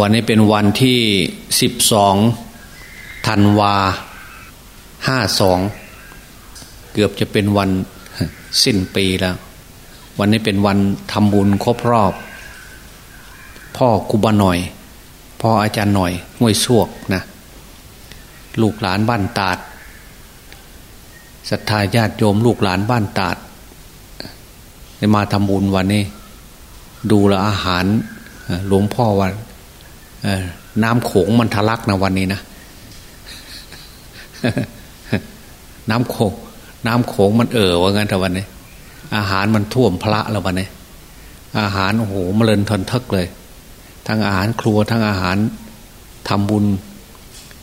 วันนี้เป็นวันที่สิบสองธันวาห้าสองเกือบจะเป็นวันสิ้นปีแล้ว วันนี้เป็นวันทำบุญครบรอบ พ่อกุบาหน่อย พ่ออาจารย์หน่อยห้วยซวกนะลูกหลานบ้านตาดศรัทธาญาติโยมลูกหลานบ้านตาดได้มาทำบุญวันนี้ ดูแลอาหารหลวงพ่อวัน น้ำโขงมันทะลักนะวันนี้นะ น้ำโขงน้ำโขงมันเอ่อว่างั้นแต่วันนี้ อาหารมันท่วมพระแล้ววันนี้ อาหารโอ้โหมเลินทนทึกเลย ทั้งอาหารครัวทั้งอาหารทำบุญ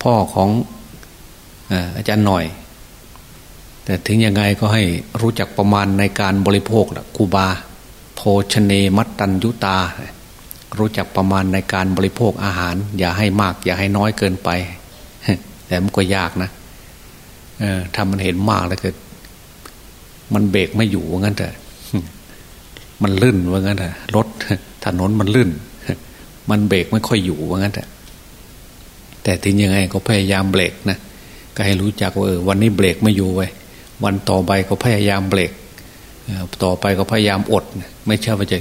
พ่อของอาจารย์หน่อย แต่ถึงยังไงก็ให้รู้จักประมาณในการบริโภคละกูบา โภชเนมัตตัญยุตา รู้จักประมาณในการบริโภคอาหาร อย่าให้มาก อย่าให้น้อยเกินไป แต่มันก็ยากนะเออทำมันเห็นมากแล้วเกิดมันเบรกไม่อยู่ว่างั้นเถอะมันลื่นว่างั้นเถอะรถถนนมันลื่น มันเบรกไม่ค่อยอยู่ว่างั้นเถอะแต่ถึงยังไงก็พยายามเบรกนะก็ให้รู้จักว่าเออวันนี้เบรกไม่อยู่ไว้วันต่อไปก็พยายามเบรกต่อไปก็พยายามอด ไม่ใช่ว่าจะ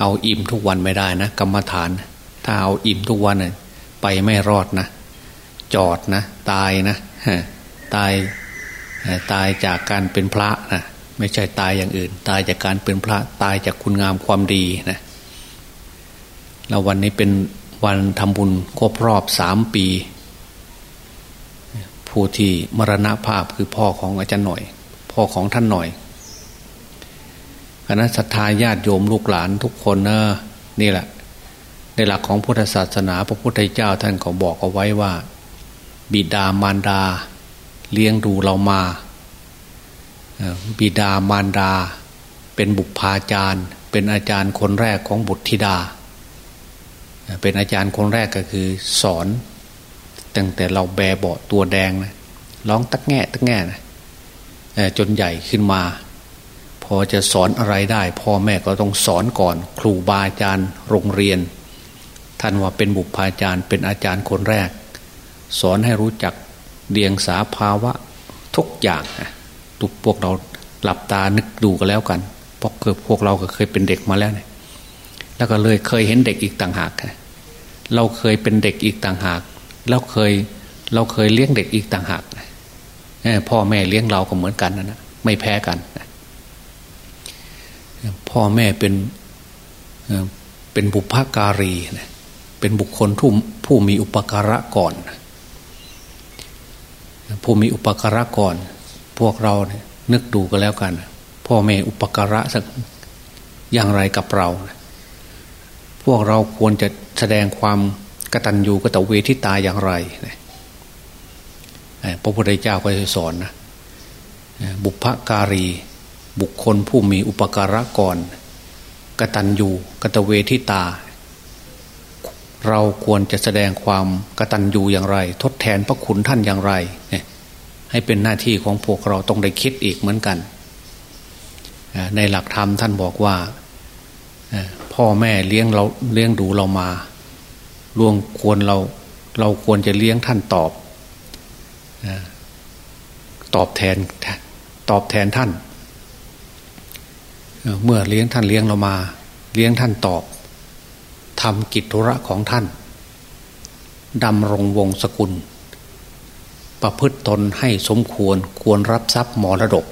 เอาอิ่มทุกวันไม่ได้นะกรรมฐาน ถ้าเอาอิ่มทุกวันไปไม่รอดนะ จอดนะ ตายนะตายตายจากการเป็นพระนะไม่ใช่ตายอย่างอื่น ตายจากการเป็นพระตายจากคุณงามความดีนะแล้ววันนี้เป็นวันทำบุญครบรอบสามปี ผู้ที่มรณภาพคือพ่อของอาจารย์หน่อย พ่อของท่านหน่อย คณะศรัทธาญาติโยมลูกหลานทุกคนนะนี่แหละ ในหลักของพุทธศาสนา พระพุทธเจ้าท่านก็บอกเอาไว้ว่า บิดามารดา เลี้ยงดูเรามาบิดามารดา เป็นบุพาจารย์ เป็นอาจารย์คนแรกของบุตรธิดา เป็นอาจารย์คนแรกก็คือสอน ตั้งแต่เราแบเบาตัวแดงนะร้องตักแง่ตักแง่นะจนใหญ่ขึ้นมา อจะสอนอะไรได้ พ่อแม่ก็ต้องสอนก่อน ครูบาอาจารย์โรงเรียน ท่านว่าเป็นบุพาจารย์ เป็นอาจารย์คนแรก สอนให้รู้จักเดียงสาภาวะทุกอย่างทุกพวกเราหลับตานึกดูกันแล้วกันเพราะเกิดพวกเราก็เคยเป็นเด็กมาแล้วเนี่ยแล้วก็เลยเคยเห็นเด็กอีกต่างหากเราเคยเป็นเด็กอีกต่างหากแล้วเคยเราเคยเลี้ยงเด็กอีกต่างหากพ่อแม่เลี้ยงเราก็เหมือนกันนะไม่แพ้กัน พ่อแม่เป็นเป็นบุพการีเป็นบุคคลผู้ผู้มีอุปการะก่อนผู้มีอุปการะก่อน พวกเราเนี่ยนึกดูกันแล้วกัน พ่อแม่อุปการะสักอย่างไรกับเรา พวกเราควรจะแสดงความกตัญญูกตเวทิตาอย่างไรพระพุทธเจ้าก็จะสอนนะบุพการี บุคคลผู้มีอุปการะก่อนกตัญญูกตเวทิตา เราควรจะแสดงความกตัญญูอย่างไร ทดแทนพระคุณท่านอย่างไรให้เป็นหน้าที่ของพวกเราต้องได้คิดอีกเหมือนกัน ในหลักธรรมท่านบอกว่า พ่อแม่เลี้ยงเราเลี้ยงดูเรามาล่วงควรเราเราควรจะเลี้ยงท่านตอบ ตอบแทนตอบแทนท่าน เมื่อเลี้ยงท่านเลี้ยงเรามา เลี้ยงท่านตอบทำกิจธุระของท่านดำรงวงศกุล ประพฤติตนให้สมควรควรรับทรัพย์มรดก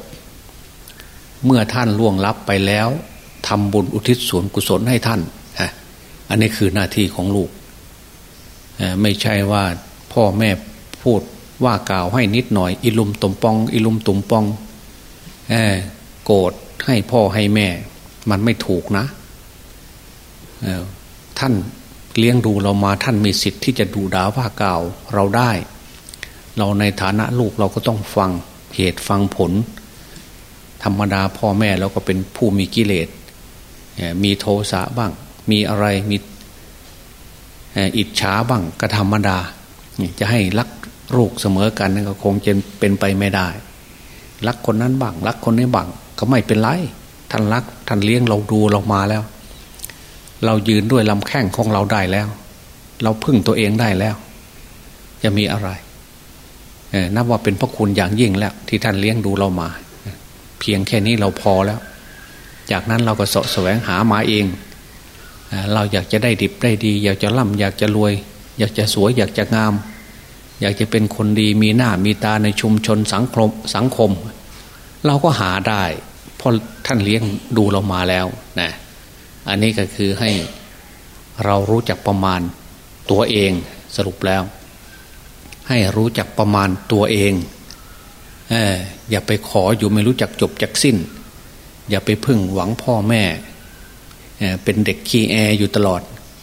เมื่อท่านล่วงลับไปแล้วทำบุญอุทิศส่วนกุศลให้ท่านอันนี้คือหน้าที่ของลูก ไม่ใช่ว่าพ่อแม่พูดว่ากล่าวให้นิดหน่อย อิลุมตุมปอง อิลุมตุมปองโกรธ ให้พ่อให้แม่ มันไม่ถูกนะท่านเลี้ยงดูเรามาท่านมีสิทธิ์ที่จะดูด่าว่ากล่าวเราได้ เราในฐานะลูกเราก็ต้องฟังเหตุฟังผล ธรรมดาพ่อแม่เราก็เป็นผู้มีกิเลสมีโทสะบ้าง มีอะไรมีอิจฉาบ้างก็ธรรมดา จะให้รักลูกเสมอกันนั่นก็คงจะเป็นไปไม่ได้ รักคนนั้นบ้างรักคนนี้บ้าง ก็ไม่เป็นไรท่านรักท่านเลี้ยงเราดูเรามาแล้ว เรายืนด้วยลำแข้งของเราได้แล้ว เราพึ่งตัวเองได้แล้ว จะมีอะไรนับว่าเป็นพระคุณอย่างยิ่งแล้ว ที่ท่านเลี้ยงดูเรามา เพียงแค่นี้เราพอแล้ว จากนั้นเราก็สะแสวงหามาเอง เราอยากจะได้ดิบได้ดี อยากจะร่ำอยากจะรวย อยากจะสวยอยากจะงาม อยากจะเป็นคนดีมีหน้ามีตาในชุมชนสังคมสังคม เราก็หาได้ พราะท่านเลี้ยงดูเรามาแล้วนะอันนี้ก็คือให้เรารู้จักประมาณตัวเองสรุปแล้ว ให้รู้จักประมาณตัวเองเอออย่าไปขออยู่ไม่รู้จักจบจักสิ้น อย่าไปพึ่งหวังพ่อแม่เเป็นเด็กขี้แออยู่ตลอด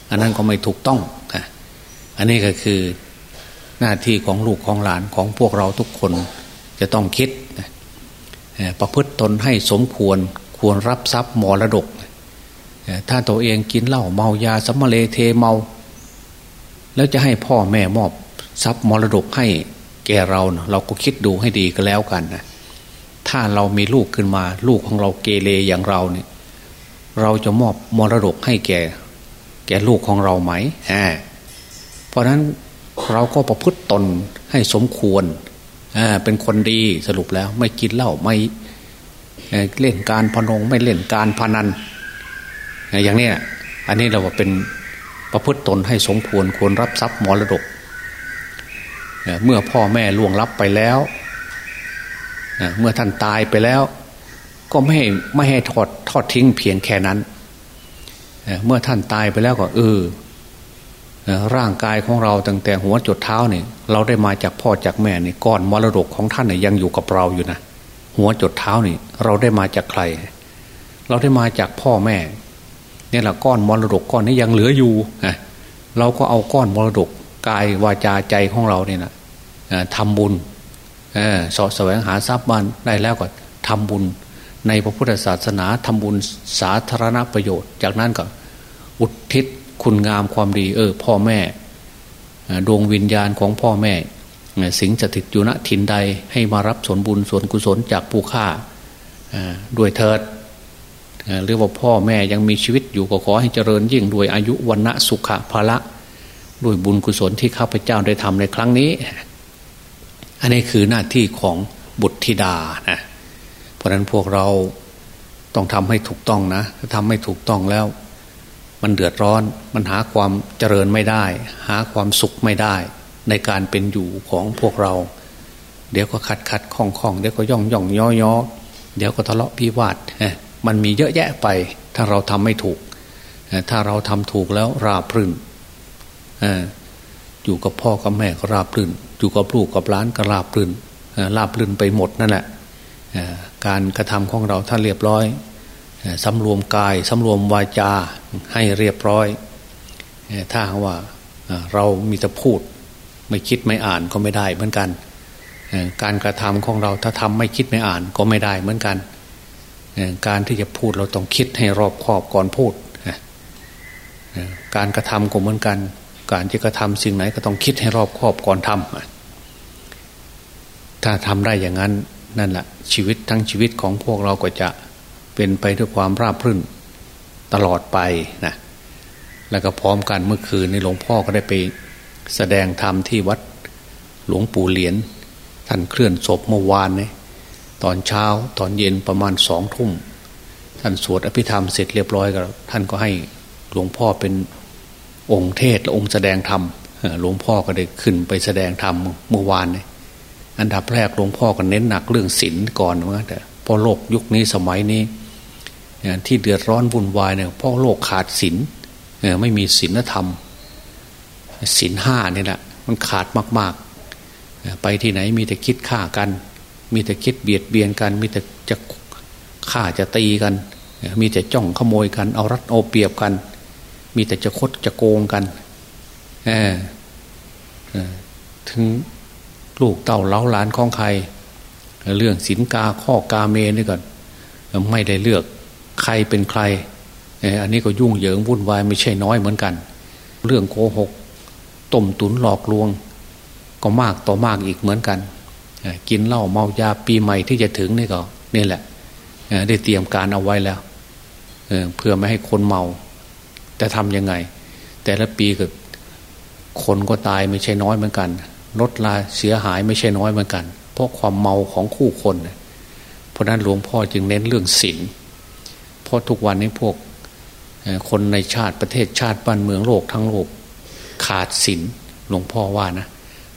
อันนั้นก็ไม่ถูกต้องอันนี้ก็คือหน้าที่ของลูกของหลานของพวกเราทุกคนจะต้องคิด ประพฤติตนให้สมควรควรรับทรัพย์มรดก ถ้าตัวเองกินเหล้าเมายาสมเลเทเมา แล้วจะให้พ่อแม่มอบทรัพย์มรดกให้แกเรา เราก็คิดดูให้ดีก็แล้วกันนะถ้าเรามีลูกขึ้นมา ลูกของเราเกเรอย่างเราเนี่ยเราจะมอบมรดกให้แกแกลูกของเราไหมเพราะนั้นเราก็ประพฤติตนให้สมควร เป็นคนดีสรุปแล้ว ไม่กินเหล้าไม่เล่นการพนงไม่เล่นการพนัน อย่างนี้อันนี้เราว่าเป็นประพฤติตนให้สมควรควรรับทรัพย์มรดก เมื่อพ่อแม่ล่วงลับไปแล้ว เมื่อท่านตายไปแล้ว ก็ไม่ให้ไม่ให้ทอดทอดทิ้งเพียงแค่นั้น เมื่อท่านตายไปแล้วก็เออ ร่างกายของเราตั้งแต่หัวจดเท้าเนี่ย เราได้มาจากพ่อจากแม่เนี่ยก้อนมรดกของท่านเนี่ยยังอยู่กับเราอยู่นะหัวจดเท้านี่เราได้มาจากใคร เราได้มาจากพ่อแม่นี่แหละก้อนมรดกก้อนนี้ยังเหลืออยู่ะเราก็เอาก้อนมรดกกายวาจาใจของเราเนี่ยนะทำบุญสอดแสวงหาทรัพย์บ้านได้แล้วก็ทำบุญ ในพระพุทธศาสนาทำบุญสาธารณประโยชน์ จากนั้นก็อุทิศ คุณงามความดี เออ พ่อแม่ดวงวิญญาณของพ่อแม่ สิงสถิตอยู่ณถิ่นใดให้มารับส่วนบุญส่วนกุศลจากผู้ฆ่าด้วยเถิดหรือว่าพ่อแม่ยังมีชีวิตอยู่ก็ขอให้เจริญยิ่งด้วยอายุวันณะสุขะภละด้วยบุญกุศลที่ข้าพเจ้าได้ทำในครั้งนี้ อันนี้คือหน้าที่ของบุตรธิดานะเพราะนั้นพวกเราต้องทำให้ถูกต้องนะถ้าทำไม่ถูกต้องแล้ว มันเดือดร้อน มันหาความเจริญไม่ได้ หาความสุขไม่ได้ ในการเป็นอยู่ของพวกเรา เดี๋ยวก็ขัดขัดคล้องคล้องเดี๋ยวก็ย่องย่องย่อย่อเดี๋ยวก็ทะเลาะพิวาทมันมีเยอะแยะไป ถ้าเราทำไม่ถูก ถ้าเราทำถูกแล้วราบรื่นอยู่กับพ่อกับแม่ก็ราบรื่น อยู่กับลูกกับล้านก็ราบรื่นราบรื่นไปหมดนั่นแหละการกระทำของเราถ้าเรียบร้อย สำรวมกายสำรวมวาจาให้เรียบร้อย ถ้าว่าเรามีแต่พูดไม่คิดไม่อ่านก็ไม่ได้เหมือนกัน การกระทำของเราถ้าทำไม่คิดไม่อ่านก็ไม่ได้เหมือนกัน การที่จะพูดเราต้องคิดให้รอบคอบก่อนพูด การกระทำก็เหมือนกัน การที่กระทำสิ่งไหนก็ต้องคิดให้รอบคอบก่อนทำถ้าทำได้อย่างนั้นนั่นแหละชีวิตทั้งชีวิตของพวกเราก็จะ เป็นไปด้วยความราบรื่นตลอดไปนะแล้วก็พร้อมกันเมื่อคืนในหลวงพ่อก็ได้ไปแสดงธรรมที่วัดหลวงปู่เหรียญท่านเคลื่อนศพเมื่อวานเนี่ยตอนเช้าตอนเย็นประมาณสองทุ่ม ท่านสวดอภิธรรมเสร็จเรียบร้อยก็ท่านก็ให้หลวงพ่อเป็นองค์เทศและองค์แสดงธรรมหลวงพ่อก็ได้ขึ้นไปแสดงธรรมเมื่อวานเนี่ยอันดับแรกหลวงพ่อก็เน้นหนักเรื่องศีลก่อนว่าแต่พอโลกยุคนี้สมัยนี้ ที่เดือดร้อนวุ่นวายเนี่ยเพราะโลกขาดศีลไม่มีศีลธรรมศีลห้านี่แหละมันขาดมาก ๆ ไปที่ไหนมีแต่คิดฆ่ากัน มีแต่คิดเบียดเบียนกัน มีแต่จะฆ่าจะตีกัน มีแต่จ้องขโมยกัน เอารัดเอาเปรียบกัน มีแต่จะคดจะโกงกันถึงลูกเต่าเล้าหลานของใคร เรื่องสินกาข้อกาเมนี่ก่อนไม่ได้เลือก ใครเป็นใคร อันนี้ก็ยุ่งเหยิงวุ่นวายไม่ใช่น้อยเหมือนกัน เรื่องโกหกต้มตุนหลอกลวง ก็มากต่อมากอีกเหมือนกันกินเหล้าเมายาปีใหม่ที่จะถึงนี่ก็นี่แหละได้เตรียมการเอาไว้แล้วเพื่อไม่ให้คนเมา แต่ทำยังไง แต่ละปีก็คนก็ตายไม่ใช่น้อยเหมือนกันรถลาเสียหายไม่ใช่น้อยเหมือนกัน เพราะความเมาของคู่คน เพราะนั้นหลวงพ่อจึงเน้นเรื่องศีล เพราะทุกวันนี้พวกคนในชาติประเทศชาติบ้านเมืองโลกทั้งโลกขาดศีลหลวงพ่อว่านะ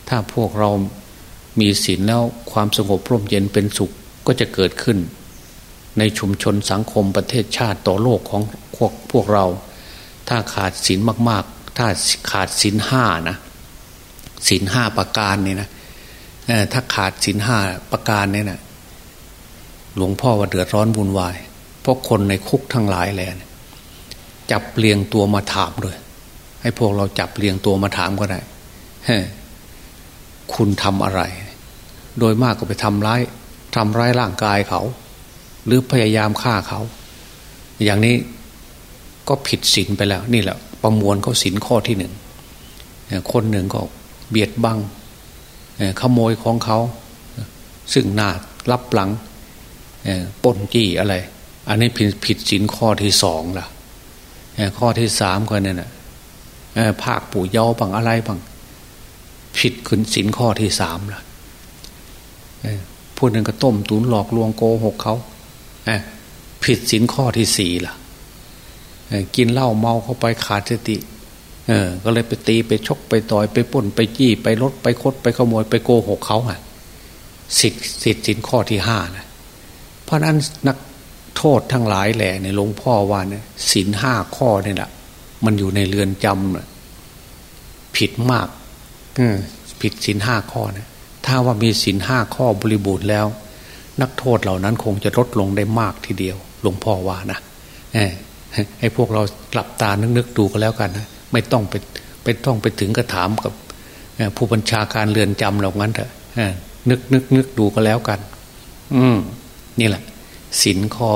ถ้าพวกเรามีศีลแล้วความสงบร่มเย็นเป็นสุขก็จะเกิดขึ้น ในชุมชนสังคมประเทศชาติต่อโลกของพวกพวกเรา ถ้าขาดศีลมาก ๆ ถ้าขาดศีลห้านะศีลห้าประการนี่นะถ้าขาดศีลห้าประการนี่นะหลวงพ่อว่าเดือดร้อนวุ่นวาย เพราะคนในคุกทั้งหลายแหละจับเรียงตัวมาถามเลย ให้พวกเราจับเรียงตัวมาถามก็ได้คุณทำอะไร โดยมากก็ไปทำร้ายทำร้ายร่างกายเขา หรือพยายามฆ่าเขา อย่างนี้ก็ผิดศีลไปแล้ว นี่แหละ ประมวลเขาศีลข้อที่หนึ่งคนหนึ่งก็เบียดบังขโมยของเขา ซึ่งหน้ารับหลังปนจี้อะไร อันนี้ผิดผิดศีลข้อที่สองล่ะข้อที่สามก็เนี่ยนะภาคปู่เยาบังอะไรบังผิดขึ้นศีลข้อที่สามล่ะพูดหนึ่งก็ต้มตุนหลอกลวงโกหกเขาผิดศีลข้อที่สี่ล่ะกินเหล้าเมาเข้าไปขาดสติเออ ก็เลยไปตีไปชกไปต่อยไปป่นไปจี้ไปรถไปคดไปขโมยไปโกหกเขาอะสิทธิ์สิทธิ์สินข้อที่ห้านะเพราะนั้นนัก โทษทั้งหลายแหล่ในหลวงพ่อว่าเนี่ยสินห้าข้อเนี่ยแหละมันอยู่ในเรือนจำผิดมากผิดสินห้าข้อนะถ้าว่ามีสินห้าข้อบริบูรณ์แล้ว นักโทษเหล่านั้นคงจะลดลงได้มากทีเดียว หลวงพ่อว่านะให้พวกเรากลับตานึกๆดูกันแล้วกันนะไม่ต้องไปไปต้องไปถึงกระถามกับผู้บัญชาการเรือนจำเหล่านั้นเถอะนึกนึกนึกดูก็แล้วกัน อืมนี่แหละ สินข้อ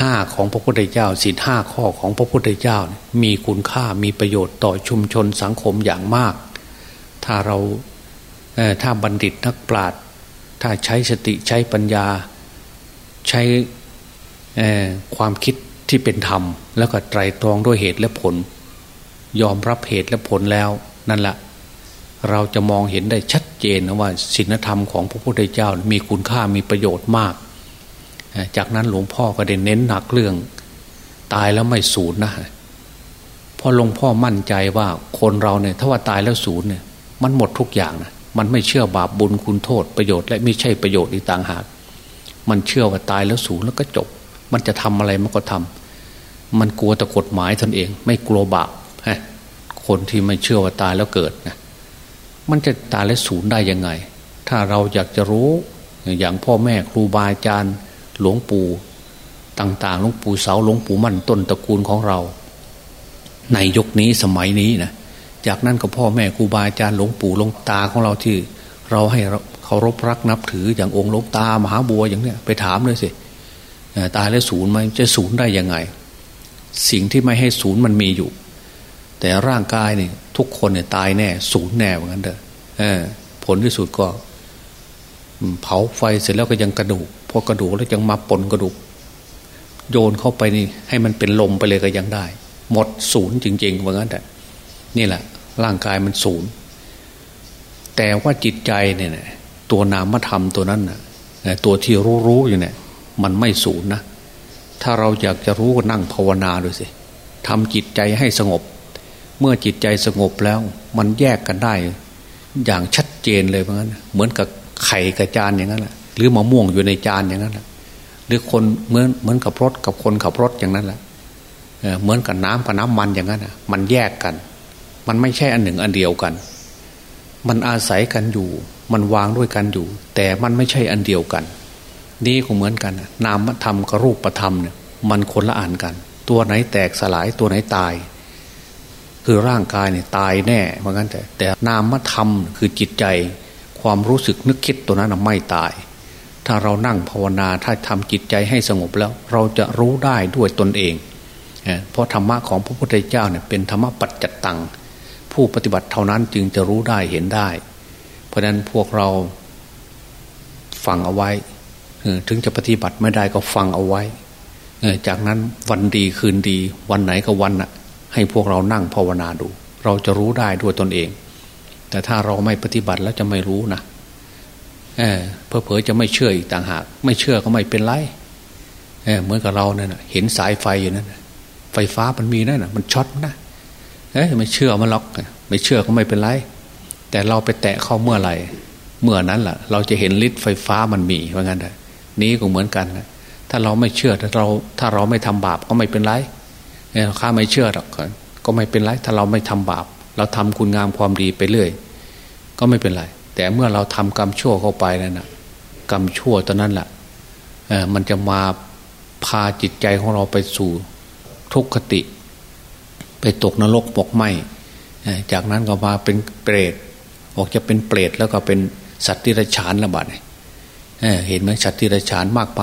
ห้าของพระพุทธเจ้าสินห้าข้อของพระพุทธเจ้า มีคุณค่ามีประโยชน์ต่อชุมชนสังคมอย่างมาก ถ้าเราถ้าบัณฑิตนักปราชญ์ถ้าใช้สติใช้ปัญญา ใช้ความคิดที่เป็นธรรม แล้วก็ไตรตรองด้วยเหตุและผล ยอมรับเหตุและผลแล้วนั่นแหละเราจะมองเห็นได้ชัดเจนนะว่าศีลธรรมของพระพุทธเจ้ามีคุณค่ามีประโยชน์มาก จากนั้นหลวงพ่อก็ได้เน้นหนักเรื่อง ตายแล้วไม่สูญนะพราะหลวงพ่อมั่นใจว่าคนเราเนี่ยถ้าว่าตายแล้วสูญเนี่ย มันหมดทุกอย่างนะมันไม่เชื่อบาปบุญคุณโทษประโยชน์ และไม่ใช่ประโยชน์อีกต่างหาก มันเชื่อว่าตายแล้วสูญแล้วก็จบ มันจะทำอะไรมันก็ทำมันกลัวแต่กฎหมายตนเอง ไม่กลัวบาปคนที่ไม่เชื่อว่าตายแล้วเกิดนะมันจะตายแล้วสูญได้ยังไง ถ้าเราอยากจะรู้อย่างพ่อแม่ครูบาอาจารย์ หลวงปู่ต่างๆหลวงปู่เสาหลวงปู่มั่นต้นตระกูลของเรา ในยุคนี้สมัยนี้นะจากนั้นก็พ่อแม่ครูบาอาจารย์หลวงปู่หลวงตาของเราที่ เราให้เคารพรักนับถืออย่างองค์หลวงตามหาบัวอย่างเนี้ยไปถามเลยสิตายแล้วศูนย์ไหมจะศูนย์ได้ยังไง สิ่งที่ไม่ให้ศูนย์มันมีอยู่ แต่ร่างกายเนี่ยทุกคนเนี่ยตายแน่สูญแน่เหมือนกันเด้อผลที่สุดก็ เผาไฟเสร็จแล้วก็ยังกระดูกพอกระดูกแล้วยังมาปนกระดูก โยนเข้าไปนี่ให้มันเป็นลมไปเลยก็ยังได้ หมดศูนย์จริงๆเหมือนกันแต่นี่แหละ ร่างกายมันศูนย์แต่ว่าจิตใจเนี่ยตัวนามธรรมตัวนั้นน่ะตัวที่รู้ๆอยู่เนี่ย มันไม่ศูนย์นะถ้าเราอยากจะรู้ก็นั่งภาวนาดูสิทำจิตใจให้สงบ เมื่อจิตใจสงบแล้ว มันแยกกันได้ อย่างชัดเจนเลยเพราะงั้น เหมือนกับ ไข่กับจานอย่างนั้นแหละหรือมะม่วงอยู่ในจานอย่างนั้นแหละหรือคนเหมือนเหมือนกับรถกับคนขับรถอย่างนั้นแหละเหมือนกับน้ำกับน้ำมันอย่างนั้นอะ มันแยกกัน มันไม่ใช่อันหนึ่งอันเดียวกัน มันอาศัยกันอยู่ มันวางด้วยกันอยู่ แต่มันไม่ใช่อันเดียวกัน นี่ก็เหมือนกัน นามธรรมกับรูปธรรมเนี่ยมันคนละอ่านกัน ตัวไหนแตกสลายตัวไหนตาย คือร่างกายเนี่ยตายแน่เหมือนกันแต่แต่นามธรรมคือจิตใจ ความรู้สึกนึกคิดตัวนั้นไม่ตาย ถ้าเรานั่งภาวนาถ้าทำจิตใจให้สงบแล้ว เราจะรู้ได้ด้วยตนเอง เพราะธรรมะของพระพุทธเจ้าเนี่ยเป็นธรรมะปัจจัตตัง ผู้ปฏิบัติเท่านั้นจึงจะรู้ได้เห็นได้ เพราะฉะนั้นพวกเราฟังเอาไว้ ถึงจะปฏิบัติไม่ได้ก็ฟังเอาไว้ จากนั้นวันดีคืนดีวันไหนก็วันน่ะให้พวกเรานั่งภาวนาดู เราจะรู้ได้ด้วยตนเอง แต่ถ้าเราไม่ปฏิบัติแล้วจะไม่รู้นะเออเพอเพอจะไม่เชื่ออีกต่างหาก ไม่เชื่อก็ไม่เป็นไรเออเหมือนกับเราเนี่ยเห็นสายไฟอยู่นั่นไฟฟ้ามันมีนั่นนะมันช็อตนะเอ้ยไม่เชื่อมันล็อกไม่เชื่อก็ไม่เป็นไร แต่เราไปแตะเข้าเมื่อไหร่ เมื่อนั้นแหละเราจะเห็นฤทธิ์ไฟฟ้ามันมีว่างั้นนี้ก็เหมือนกันนะถ้าเราไม่เชื่อถ้าเราถ้าเราไม่ทำบาปก็ไม่เป็นไรข้าไม่เชื่อหรอกก็ไม่เป็นไร ถ้าเราไม่ทำบาป เราทำคุณงามความดีไปเรื่อย ก็ไม่เป็นไร แต่เมื่อเราทำกรรมชั่วเข้าไปนั่นนะกรรมชั่วตอนนั้นแหละมันจะมาพาจิตใจของเราไปสู่ทุกขติ ไปตกนรกปกไหมจากนั้นก็มาเป็นเปรตออกจะเป็นเปรตแล้วก็เป็นสัตว์ที่ระฉานระบาดเห็นไหมสัตว์ที่ระฉานมากไป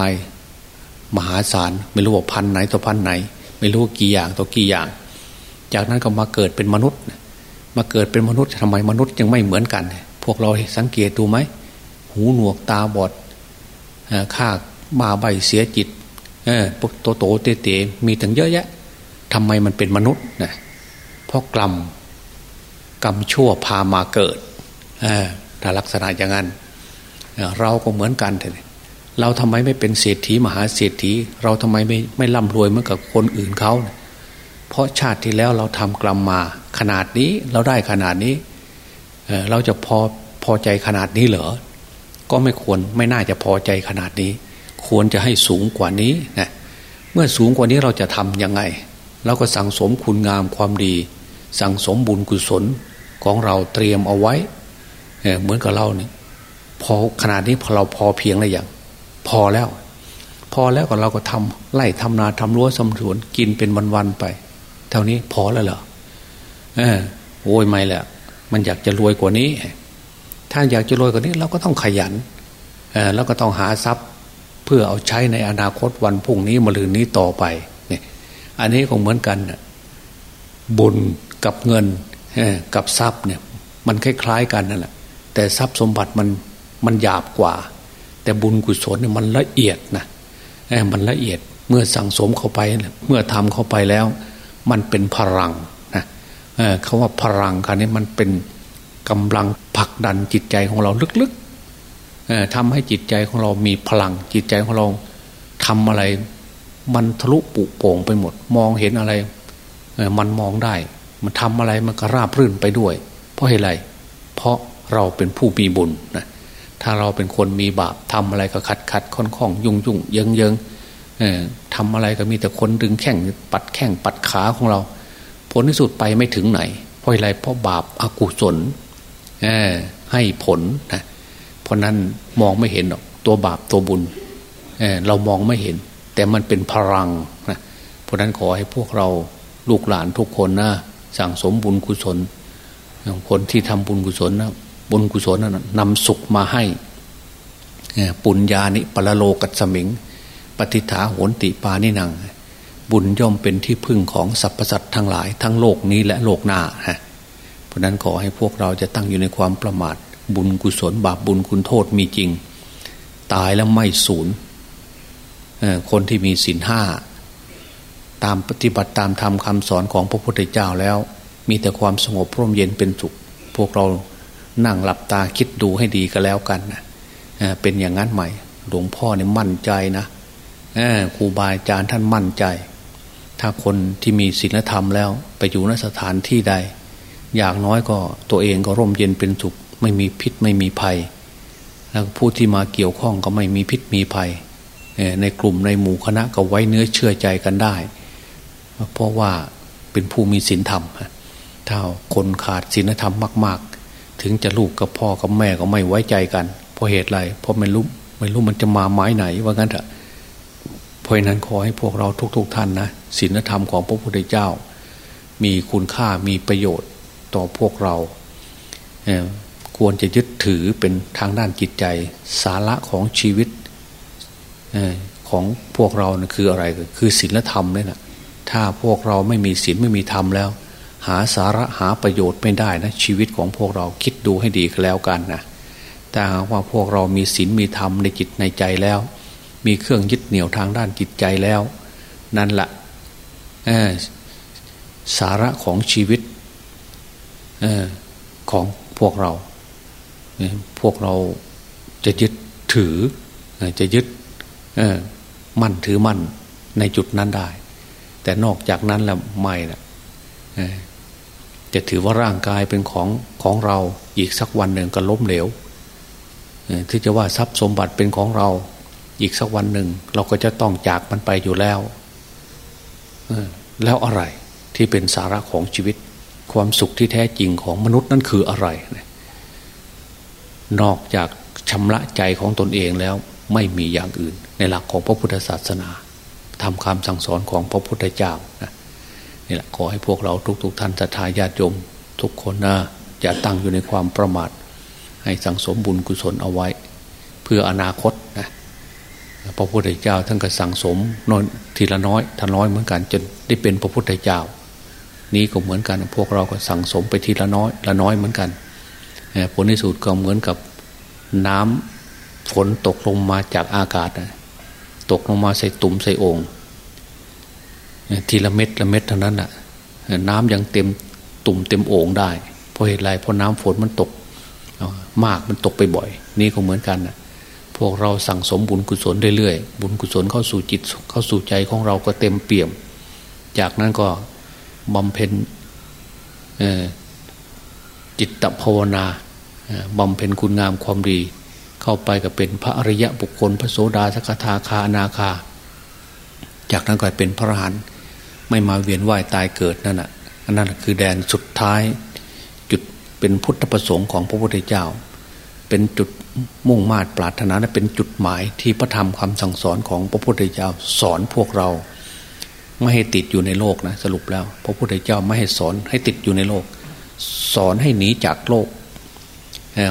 มหาศาลไม่รู้ว่าพันไหนตัวพันไหน ไม่รู้กี่อย่างตัวกี่อย่าง จากนั้นก็มาเกิดเป็นมนุษย์ มาเกิดเป็นมนุษย์ทำไมมนุษย์ยังไม่เหมือนกัน พวกเราสังเกตดูไหม หูหนวกตาบอดข้ามาใบเสียจิตเออพวกโตโตเตเตมีถึงเยอะแยะทำไมมันเป็นมนุษย์นะเพราะกรรมกรรมชั่วพามาเกิดอถ้าลักษณะอย่างนั้นเราก็เหมือนกันเลยเราทำไมไม่เป็นเศรษฐีมหาเศรษฐี เราทำไมไม่ไม่ร่ำรวยเหมือนกับคนอื่นเขา เพราะชาติที่แล้วเราทำกรรมมาขนาดนี้เราได้ขนาดนี้เเราจะพอพอใจขนาดนี้เหรอ ก็ไม่ควรไม่น่าจะพอใจขนาดนี้ ควรจะให้สูงกว่านี้นะเมื่อสูงกว่านี้เราจะทำยังไง เราก็สั่งสมคุณงามความดี สั่งสมบุญกุศลของเราเตรียมเอาไว้เหมือนกับเราเนี่ยพอขนาดนี้พอเราพอเพียงแล้วอย่าง พอแล้ว พอแล้วก็เราก็ทำไล่ทำนาทำรั้วสำสวนกินเป็นวันๆไป เท่านี้พอแล้วเหรอเออโอ้ยไม่แหละมันอยากจะรวยกว่านี้ ถ้าอยากจะรวยกว่านี้ เราก็ต้องขยันเออแล้วก็ต้องหาทรัพย์ เพื่อเอาใช้ในอนาคตวันพรุ่งนี้มะรืนนี้ต่อไปเนี่ยอันนี้ก็เหมือนกันบุญกับเงินกับทรัพย์เนี่ย มันคล้าย ๆ กันนั่นแหละแต่ทรัพย์สมบัติมันมันหยาบกว่า แต่บุญกุศลเนี่ยมันละเอียดนะมันละเอียดเมื่อสั่งสมเข้าไป เมื่อทำเข้าไปแล้ว มันเป็นพลังนะเขาว่าพลังคันนี้มันเป็นกำลังผลักดันจิตใจของเราลึกๆทำให้จิตใจของเรามีพลังจิตใจของเราทำอะไร มันทะลุปุโป่งไปหมด มองเห็นอะไรมันมองได้ มันทำอะไรมันก็ราบรื่นไปด้วย เพราะอะไร เพราะเราเป็นผู้มีบุญนะถ้าเราเป็นคนมีบาปทำอะไรก็ขัดขัดค่อนข้องยุ่งยุ่งเยิงเยิง ทำอะไรก็มีแต่คนดึงแข้งปัดแข้งปัดขาของเรา ผลที่สุดไปไม่ถึงไหน เพราะอะไรเพราะบาปอากุศลให้ผลนะเพราะนั้นมองไม่เห็นหรอกตัวบาปตัวบุญเเรามองไม่เห็น แต่มันเป็นพลังนะเพราะนั้นขอให้พวกเราลูกหลานทุกคนนะสั่งสมบุญกุศลคนที่ทำบุญกุศลนะบุญกุศลนั้นนำสุขมาให้ปุญญานิปรโลกัสมิง ปฏิฐาโหนติปานินัง บุญย่อมเป็นที่พึ่งของสรรพสัตว์ทั้งหลายทั้งโลกนี้และโลกหน้าฮะเพราะนั้นขอให้พวกเราจะตั้งอยู่ในความประมาท บุญกุศลบาปบุญคุณโทษมีจริง ตายแล้วไม่สูญคนที่มีศีลห้าตามปฏิบัติตามธรรมคำสอนของพระพุทธเจ้าแล้ว มีแต่ความสงบร่มเย็นเป็นสุข พวกเรานั่งหลับตาคิดดูให้ดีก็แล้วกันนะเป็นอย่างนั้นใหม่ หลวงพ่อเนี่ยมั่นใจนะ ครูบาอาจารย์ท่านมั่นใจ ถ้าคนที่มีศีลธรรมแล้ว ไปอยู่นสถานที่ใด อย่างน้อยก็ตัวเองก็ร่มเย็นเป็นสุข ไม่มีพิษไม่มีภัย แล้วผู้ที่มาเกี่ยวข้องก็ไม่มีพิษมีภัย ในกลุ่มในหมู่คณะก็ไว้เนื้อเชื่อใจกันได้ เพราะว่าเป็นผู้มีศีลธรรมถ้าคนขาดศีลธรรมมาก ๆ ถึงจะลูกกับพ่อกับแม่ก็ไม่ไว้ใจกัน เพราะเหตุไรเพราะไม่รู้ไม่รู้มันจะมาไม้ไหนว่างั้นเถอะ เพราะนั้นขอให้พวกเราทุกๆทท่านนะศีลธรรมของพระพุทธเจ้า มีคุณค่ามีประโยชน์ต่อพวกเราควรจะยึดถือเป็นทางด้านจิตใจ สาระของชีวิตของพวกเรานะคืออะไรคือศีลธรรมนี่แหละถ้าพวกเราไม่มีศีลไม่มีธรรมแล้ว หาสาระหาประโยชน์ไม่ได้นะชีวิตของพวกเราคิดดูให้ดีแล้วกันนะแต่หากว่าพวกเรามีศีลมีธรรมในจิตในใจแล้ว มีเครื่องยึดเหนี่ยวทางด้านจิตใจแล้ว นั่นแหละสาระของชีวิตอของพวกเรา พวกเราจะยึดถือจะยึดมั่นถือมั่นในจุดนั้นได้ แต่นอกจากนั้นแล้วไม่นะจะถือว่าร่างกายเป็นของของเราอีกสักวันหนึ่งก็ล้มเหลวที่จะว่าทรัพย์สมบัติเป็นของเรา อีกสักวันหนึ่ง เราก็จะต้องจากมันไปอยู่แล้วแล้วอะไรที่เป็นสาระของชีวิต ความสุขที่แท้จริงของมนุษย์นั่นคืออะไร นอกจากชำระใจของตนเองแล้วไม่มีอย่างอื่น ในหลักของพระพุทธศาสนาทำคำสั่งสอนของพระพุทธเจ้านะนี่แหละขอให้พวกเราทุกๆทท่านศรัทธาญาติโยมทุกคนนะจะตั้งอยู่ในความประมาท ให้สั่งสมบุญกุศลเอาไว้ เพื่ออนาคตนะ พระพุทธเจ้าท่านก็สั่งสมน้อยทีละน้อยท่านน้อยเหมือนกันจนได้เป็นพระพุทธเจ้า นี้ก็เหมือนกัน พวกเราก็สั่งสมไปทีละน้อยละน้อยเหมือนกันผลที่สุดก็เหมือนกับน้ำฝนตกลงมาจากอากาศตกลงมาใส่ตุ่มใส่โอ่งทีละเม็ดละเม็ดเท่านั้นอะ น้ำยังเต็มตุ่มเต็มโอ่งได้เพราะเหตุไรเพราะน้ำฝนมันตกมากมันตกไปบ่อย นี่ก็เหมือนกันนะ พวกเราสั่งสมบุญกุศลเรื่อยๆ บุญกุศลเข้าสู่จิตเข้าสู่ใจของเราก็เต็มเปี่ยม จากนั้นก็บำเพ็ญจิตตภาวนาบำเพ็ญคุณงามความดี เข้าไปก็เป็นพระอริยะบุคคล พระโสดาสกทาคานาคา จากนั้นก็เป็นพระอรหันต์ไม่มาเวียนว่ายตายเกิดนั่นแหะอันนั้นคือแดนสุดท้าย จุดเป็นพุทธประสงค์ของพระพุทธเจ้า เป็นจุดมุ่งมา่ปรารถนาและเป็นจุดหมายที่พระธรรมคำสั่งสอนของพระพุทธเจ้าสอนพวกเรา ไม่ให้ติดอยู่ในโลกนะสรุปแล้ว พระพุทธเจ้าไม่ให้สอนให้ติดอยู่ในโลก สอนให้หนีจากโลก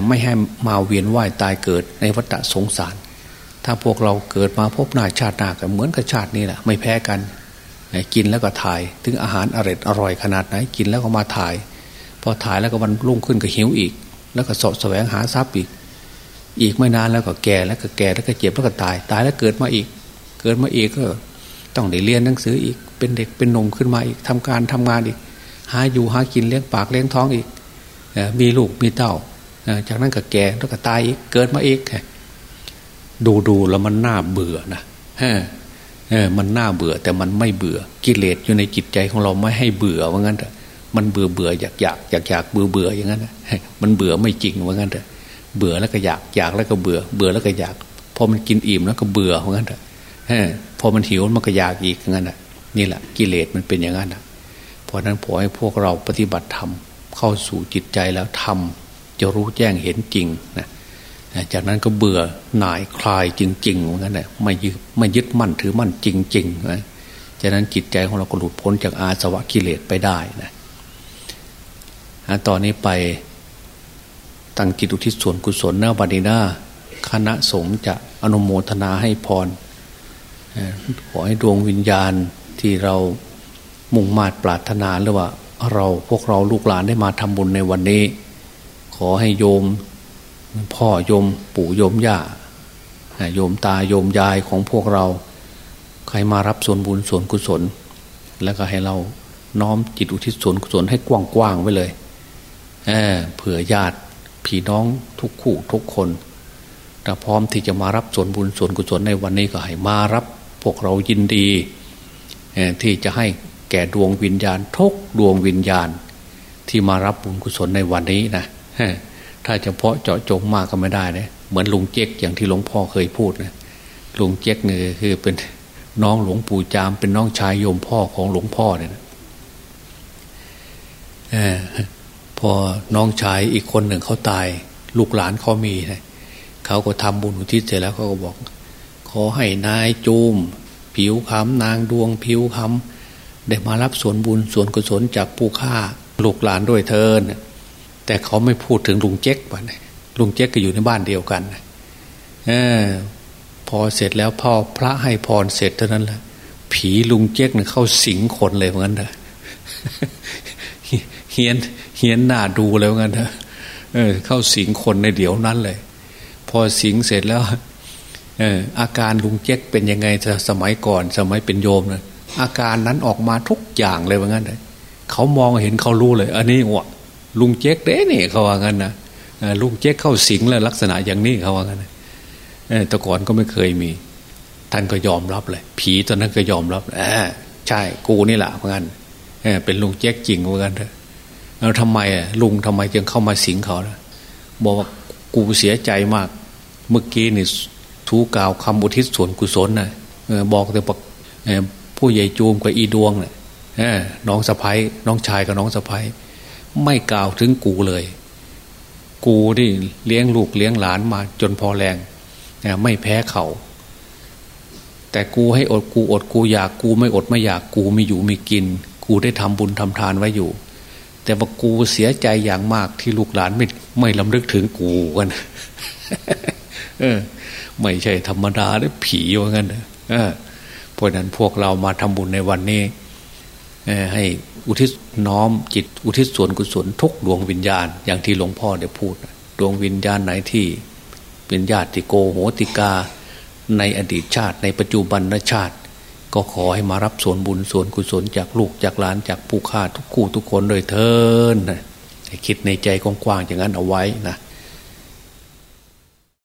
ไม่ให้มาเวียนว่ายตายเกิดในวัฏสงสาร ถ้าพวกเราเกิดมาพบหน้าชาติหน้ากันเหมือนกับชาตินี้แหละไม่แพ้กันกินแล้วก็ถ่าย ถึงอาหารอร่อยอร่อยขนาดไหนกินแล้วก็มาถ่าย พอถ่ายแล้วก็วันรุ่งขึ้นก็หิวอีก แล้วก็สอบแสวงหาทรัพย์อีก อีกไม่นานแล้วก็แก่แล้วก็แก่แล้วก็เจ็บแล้วก็ตาย ตายแล้วเกิดมาอีก เกิดมาอีกก็ต้องได้เรียนหนังสืออีก เป็นเด็กเป็นหนุ่มขึ้นมาอีกทำการทำงานอีก หาอยู่หากินเลี้ยงปากเลี้ยงท้องอีก มีลูกมีเต้า จากนั้นก็แก่แล้วก็ตายอีก เกิดมาอีก ดูดูแล้วมันน่าเบื่อนะเออ มันน่าเบื่อแต่มันไม่เบื่อ กิเลสอยู่ในจิตใจของเราไม่ให้เบื่อว่างั้นเถอะ มันเบื่อเบื่ออยากอยากอยากอยากเบื่อเบื่ออย่างนั้นมันเบื่อไม่จริงว่างั้นเถอะเบื่อแล้วก็อยากอยากแล้วก็เบื่อ เบื่อแล้วก็อยากพอมันกินอิ่มแล้วก็เบื่อว่างั้นเถอะพอมันหิวมันก็อยากอีกอย่างนั้นอะ นี่แหละกิเลสมันเป็นอย่างนั้นอะเพราะนั้นขอให้พวกเราปฏิบัติธรรมเข้าสู่จิตใจแล้วทำจะรู้แจ้งเห็นจริงนะจากนั้นก็เบื่อหน่ายคลายจริงๆเหมือนกันแหละไม่ยึดไม่ยึดมั่นถือมั่นจริงๆนะจากนั้นจิตใจของเราก็หลุดพ้นจากอาสวะกิเลสไปได้นะ ตอนนี้ไปตั้งจิตอุทิศส่วนกุศลหน้าบัดีนาคณะสงฆ์จะอนุโมทนาให้พร ขอให้ดวงวิญญาณที่เรามุ่งมาดปรารถนาหรือว่า เราพวกเราลูกหลานได้มาทำบุญในวันนี้ ขอให้โยม พ่อโยมปู่โยมย่าโยมตาโยมยายของพวกเรา ใครมารับส่วนบุญส่วนกุศล แล้วก็ให้เราน้อมจิตอุทิศส่วนกุศลให้กว้างๆไว้เลย เเผื่อญาติพี่น้องทุกคู่ทุกคนถ้าพร้อมที่จะมารับส่วนบุญส่วนกุศลในวันนี้ก็ให้มารับ พวกเรายินดี ที่จะให้แก่ดวงวิญญาณทุกดวงวิญญาณ ที่มารับบุญกุศลในวันนี้นะถ้าเฉพาะเจาะจงมากก็ไม่ได้นะเหมือนลุงเจ๊กอย่างที่หลวงพ่อเคยพูดนะลุงเจ๊กเนี่ยคือเป็นน้องหลวงปู่จาม เป็นน้องชายโยมพ่อของหลวงพ่อเนี่ยนะ พอน้องชายอีกคนหนึ่งเขาตาย ลูกหลานเขามีนะเขาก็ทำบุญอุทิศเสร็จแล้วเขาก็บอก ขอให้นายจูม ผิวคำนางดวงผิวคำได้มารับส่วนบุญส่วนกุศลจากผู้ฆ่าลูกหลานด้วยเทินแต่เขาไม่พูดถึงลุงเจ๊กวะลุงเจ๊กก็อยู่ในบ้านเดียวกันอพอเสร็จแล้วพ่อพระให้พรเสร็จเท่านั้นแหละผีลุงเจ๊กเนี่ยเข้าสิงคนเลยเหมือนกันเถอะ เฮียนเฮียนหน้าดูเลยเหมือนกันเถอะเออเข้าสิงคนในเดี๋ยวนั้นเลย พอสิงเสร็จแล้วเอออาการลุงเจ๊กเป็นยังไงสมัยก่อน สมัยเป็นโยมนะอาการนั้นออกมาทุกอย่างเลยเหมือนกันเลยเขามองเห็นเขารู้เลย อันนี้วะลุงเจ๊กเด้เนี่ยเขาว่างั้นนะลุงเจ๊กเข้าสิงแล้วลักษณะอย่างนี้เขาว่างั้นแต่ก่อนก็ไม่เคยมี ท่านก็ยอมรับเลย ผีตอนนั้นก็ยอมรับอใช่กูนี่แหละเพราะงั้น เป็นลุงเจ๊กจริงเหมือนกันเถอะแล้วทำไมอะลุงทำไมจึงเข้ามาสิงเขานะบอกว่ากูเสียใจมาก เมื่อกี้นี่ทูกล่าวคำอุทิศส่วนกุศลนะบอกแต่บอกผู้ใหญ่จูมกับอีดวงนะ่ยน้องสะพ้ยน้องชายกับน้องสะพ้ยไม่กล่าวถึงกูเลย กูที่เลี้ยงลูกเลี้ยงหลานมาจนพอแรงไม่แพ้เขาแต่กูให้อดกูอดกูอยากกูไม่อดไม่อยากกูไม่อยู่ไม่กิน กูได้ทำบุญทำทานไว้อยู่ แต่ว่ากูเสียใจอย่างมากที่ลูกหลานไม่ไม่ลำลึกถึงกูกันเออ ไม่ใช่ธรรมดาได้ผีว่างั้นเออเพราะนั้นพวกเรามาทำบุญในวันนี้ให้อุทิศน้อมจิต อุทิศส่วนกุศลทุกดวงวิญญาณ อย่างที่หลวงพ่อได้พูด ดวงวิญญาณไหนที่เป็นญาติโกโหติกา ในอดีตชาติในปัจจุบันชาติ ก็ขอให้มารับส่วนบุญส่วนกุศลจากลูกจากหลานจากผู้ฆ่าทุกคู่ทุกคนโดยเทินคิดในใจกว้างๆอย่างนั้นเอาไว้นะ